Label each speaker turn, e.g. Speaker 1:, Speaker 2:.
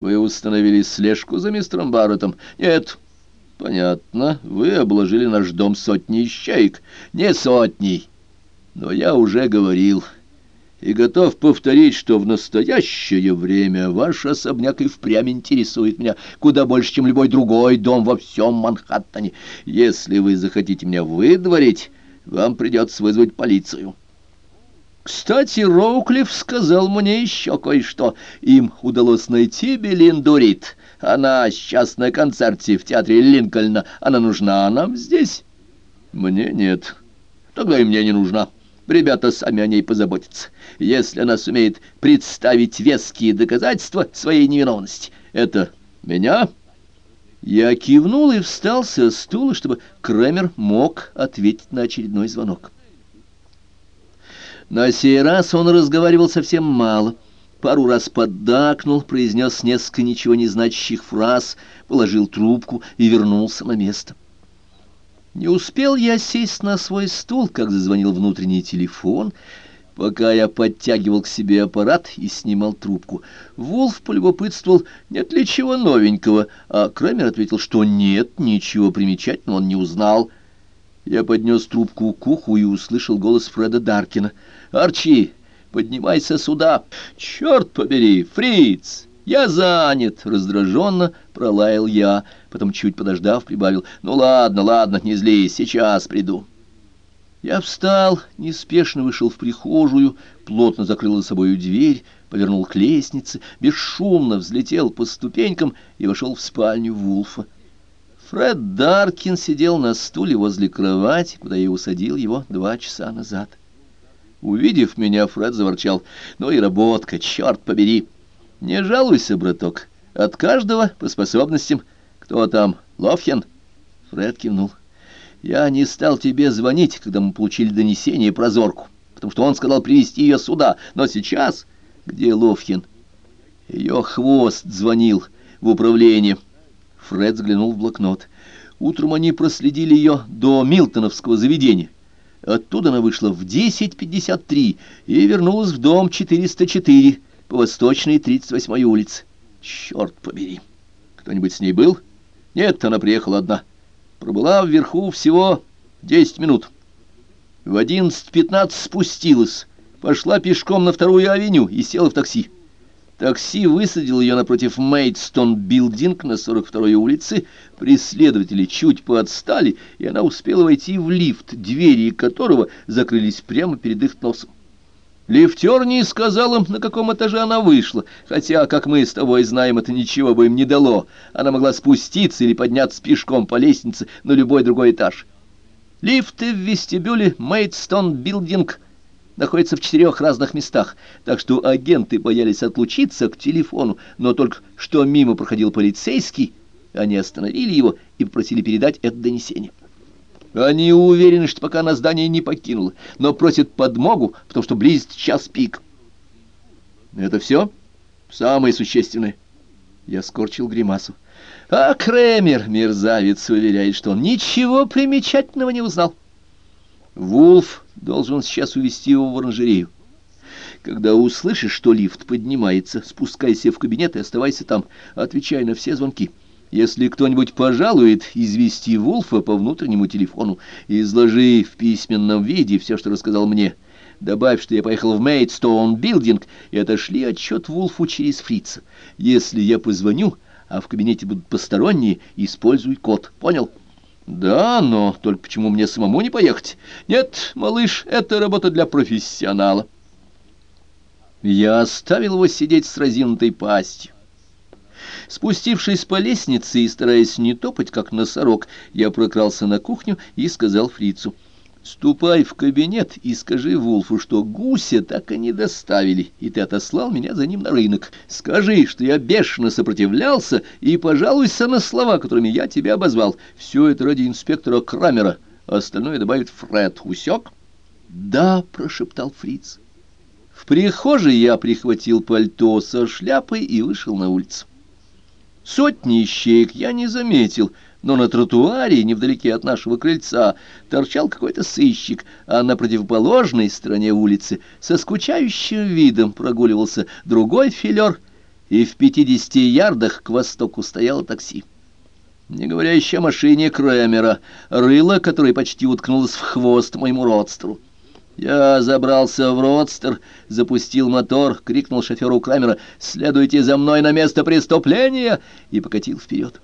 Speaker 1: Вы установили слежку за мистером Барреттом? Нет. Понятно. Вы обложили наш дом сотней ищеек. Не сотней. Но я уже говорил и готов повторить, что в настоящее время ваш особняк и впрямь интересует меня куда больше, чем любой другой дом во всем Манхэттене. Если вы захотите меня выдворить, вам придется вызвать полицию». Кстати, Роуклифф сказал мне еще кое-что. Им удалось найти Белинду Рид. Она сейчас на концерте в театре Линкольна. Она нужна нам здесь? Мне нет. Тогда и мне не нужна. Ребята сами о ней позаботятся. Если она сумеет представить веские доказательства своей невиновности. Это меня? Я кивнул и встал со стула, чтобы Кремер мог ответить на очередной звонок. На сей раз он разговаривал совсем мало. Пару раз поддакнул, произнес несколько ничего не значащих фраз, положил трубку и вернулся на место. Не успел я сесть на свой стул, как зазвонил внутренний телефон. Пока я подтягивал к себе аппарат и снимал трубку, Волф полюбопытствовал, нет ли чего новенького, а Крамер ответил, что нет, ничего примечательного он не узнал. Я поднес трубку к уху и услышал голос Фреда Даркина — Арчи, поднимайся сюда! Черт побери, фриц! Я занят!» Раздраженно пролаял я, потом, чуть подождав, прибавил. «Ну ладно, ладно, не злись, сейчас приду». Я встал, неспешно вышел в прихожую, плотно закрыл за собою дверь, повернул к лестнице, бесшумно взлетел по ступенькам и вошел в спальню Вулфа. Фред Даркин сидел на стуле возле кровати, куда я усадил его два часа назад. Увидев меня, Фред заворчал. «Ну и работка, черт побери!» «Не жалуйся, браток, от каждого по способностям. Кто там, Ловхен?» Фред кивнул. «Я не стал тебе звонить, когда мы получили донесение про Зорку, потому что он сказал привести ее сюда, но сейчас...» «Где Ловхен?» Ее хвост звонил в управление. Фред взглянул в блокнот. Утром они проследили ее до Милтоновского заведения. Оттуда она вышла в 10.53 и вернулась в дом 404 по Восточной 38-й улице. Черт побери! Кто-нибудь с ней был? Нет, она приехала одна. Пробыла вверху всего 10 минут. В 11.15 спустилась, пошла пешком на вторую авеню и села в такси. Такси высадил ее напротив Мейдстон Билдинг на 42-й улице. Преследователи чуть поотстали, и она успела войти в лифт, двери которого закрылись прямо перед их носом. Лифтер не сказал им, на каком этаже она вышла, хотя, как мы с тобой знаем, это ничего бы им не дало. Она могла спуститься или подняться пешком по лестнице на любой другой этаж. Лифты в вестибюле Мейдстон Билдинг находится в четырех разных местах, так что агенты боялись отлучиться к телефону, но только что мимо проходил полицейский, они остановили его и попросили передать это донесение. Они уверены, что пока она здание не покинула, но просят подмогу, потому что близится час пик. Это все? Самое существенное. Я скорчил гримасу. А Кремер, мерзавец, уверяет, что он ничего примечательного не узнал. Вулф должен сейчас увести его в оранжерею. Когда услышишь, что лифт поднимается, спускайся в кабинет и оставайся там, отвечай на все звонки. Если кто-нибудь пожалует, извести Вулфа по внутреннему телефону, изложи в письменном виде все, что рассказал мне. Добавь, что я поехал в Мейдстоун Билдинг, и отошли отчет Вулфу через фрица. Если я позвоню, а в кабинете будут посторонние, используй код. Понял? Да, но только почему мне самому не поехать? Нет, малыш, это работа для профессионала. Я оставил его сидеть с разинутой пастью. Спустившись по лестнице и стараясь не топать, как носорог, я прокрался на кухню и сказал фрицу — Ступай в кабинет и скажи Вулфу, что гуся так и не доставили, и ты отослал меня за ним на рынок. Скажи, что я бешено сопротивлялся, и пожалуйся на слова, которыми я тебя обозвал. Все это ради инспектора Крамера. Остальное добавит Фред. Усек? Да, прошептал Фриц. В прихожей я прихватил пальто со шляпой и вышел на улицу. Сотни ищеек я не заметил — но на тротуаре, невдалеке от нашего крыльца, торчал какой-то сыщик, а на противоположной стороне улицы со скучающим видом прогуливался другой филер и в пятидесяти ярдах к востоку стояло такси. Не говоря еще о машине Кремера, рыло, которое почти уткнулось в хвост моему родстеру. Я забрался в родстер, запустил мотор, крикнул шоферу Крамера «Следуйте за мной на место преступления!» и покатил вперед.